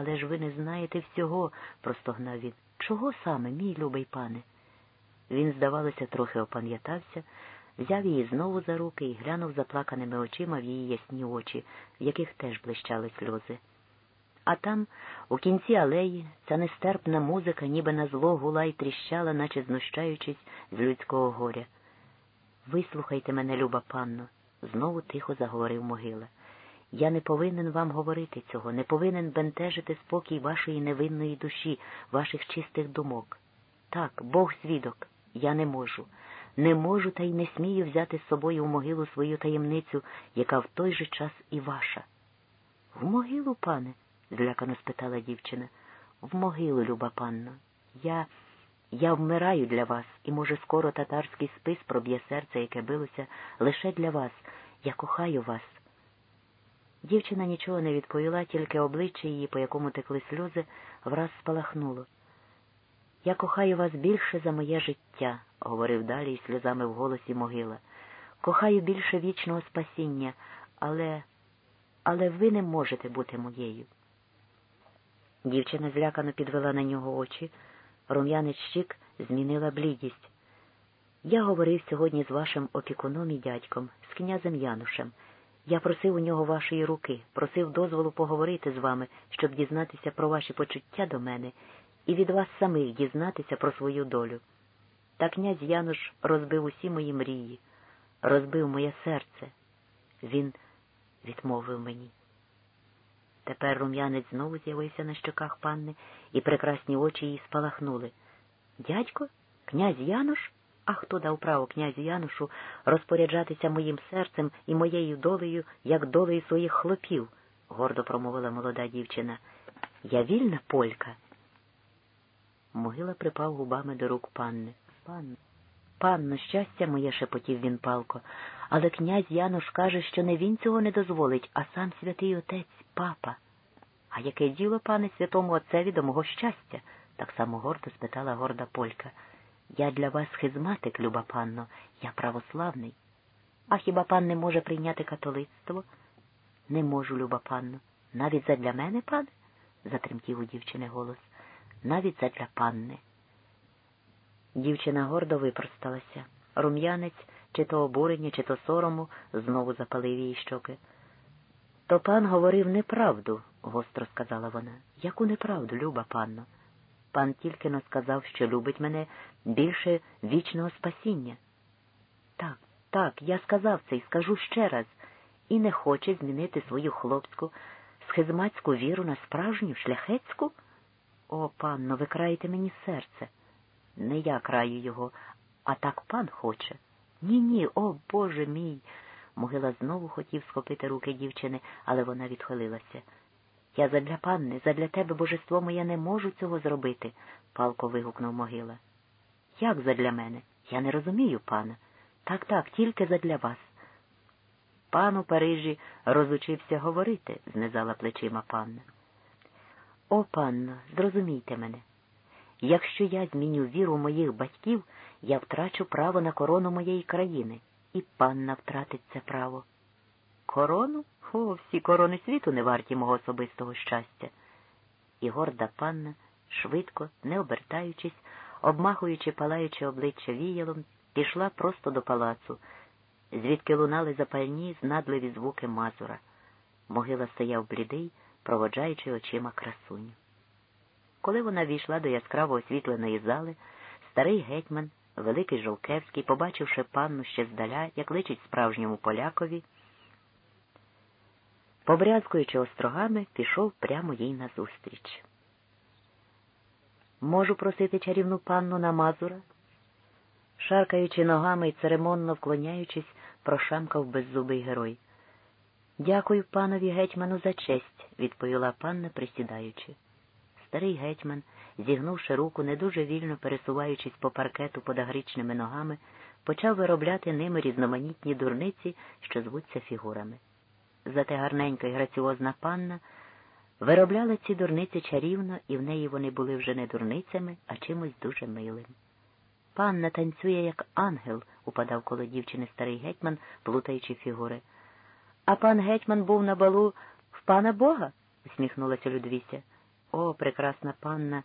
Але ж ви не знаєте всього, простогнав він. Чого саме, мій любий пане? Він, здавалося, трохи опам'ятався, взяв її знову за руки і глянув заплаканими очима в її ясні очі, в яких теж блищали сльози. А там, у кінці алеї, ця нестерпна музика, ніби на зло гула й тріщала, наче знущаючись з людського горя. Вислухайте мене, люба панно, знову тихо заговорив могила. Я не повинен вам говорити цього, не повинен бентежити спокій вашої невинної душі, ваших чистих думок. Так, Бог свідок, я не можу. Не можу та й не смію взяти з собою в могилу свою таємницю, яка в той же час і ваша. В могилу, пане? злякано спитала дівчина. В могилу, люба панно. Я я вмираю для вас, і, може, скоро татарський спис проб'є серце, яке билося лише для вас. Я кохаю вас. Дівчина нічого не відповіла, тільки обличчя її, по якому текли сльози, враз спалахнуло. Я кохаю вас більше за моє життя, говорив далі із сльозами в голосі могила. Кохаю більше вічного спасіння, але, але ви не можете бути моєю. Дівчина злякано підвела на нього очі, рум'янець щік змінила блідість. Я говорив сьогодні з вашим опікуном і дядьком, з князем Янушем. Я просив у нього вашої руки, просив дозволу поговорити з вами, щоб дізнатися про ваші почуття до мене і від вас самих дізнатися про свою долю. Та князь Януш розбив усі мої мрії, розбив моє серце. Він відмовив мені. Тепер рум'янець знову з'явився на щоках панни, і прекрасні очі її спалахнули. Дядько, князь Януш? А хто дав право князю Янушу розпоряджатися моїм серцем і моєю долею, як долею своїх хлопів? гордо промовила молода дівчина. Я вільна полька. Могила припав губами до рук панни. Панно, панно, щастя моє, шепотів він палко, але князь Януш каже, що не він цього не дозволить, а сам святий отець, папа. А яке діло, пане святому отцеві, до мого щастя? так само гордо спитала горда полька. Я для вас схизматик, люба панно, я православний. А хіба пан не може прийняти католицтво? Не можу, люба панно. Навіть задля мене, пане? затремтів у дівчини голос. Навіть задля панни. Дівчина гордо випросталася. Рум'янець, чи то обурення, чи то сорому, знову запалив її щоки. То пан говорив неправду, гостро сказала вона. Яку неправду, люба панно? Пан тільки но сказав, що любить мене більше вічного спасіння. Так, так, я сказав це і скажу ще раз, і не хоче змінити свою хлопську, схизматську віру на справжню шляхетську? О, панно, ви краєте мені серце. Не я краю його, а так пан хоче. Ні, ні, о Боже мій. Могила знову хотів схопити руки дівчини, але вона відхилилася. Я задля панни, задля тебе, божество моє, не можу цього зробити, палко вигукнув могила. Як задля мене? Я не розумію, пана. Так, так, тільки задля вас. Пан у Парижі розучився говорити, знизала плечима панна. О, панно, зрозумійте мене. Якщо я зміню віру моїх батьків, я втрачу право на корону моєї країни, і панна втратить це право. Корону? О, всі корони світу не варті мого особистого щастя. І горда панна, швидко, не обертаючись, обмахуючи палаючи обличчя віялом, пішла просто до палацу, звідки лунали запальні, знадливі звуки мазура. Могила стояв блідий, проводжаючи очима красуню. Коли вона війшла до яскраво освітленої зали, старий гетьман, великий Жолкевський, побачивши панну ще здаля, як личить справжньому полякові, побрязкуючи острогами, пішов прямо їй назустріч. Можу просити чарівну панну на Мазура? Шаркаючи ногами і церемонно вклоняючись, прошамкав беззубий герой. Дякую панові гетьману за честь, відповіла панна, присідаючи. Старий гетьман, зігнувши руку, не дуже вільно пересуваючись по паркету подагрічними ногами, почав виробляти ними різноманітні дурниці, що звуться фігурами. Зате гарненька і граціозна панна виробляла ці дурниці чарівно, і в неї вони були вже не дурницями, а чимось дуже милим. Панна танцює, як ангел, упадав коло дівчини старий гетьман, плутаючи фігури. А пан гетьман був на балу в пана Бога? усміхнулася Людвіся. О, прекрасна панна!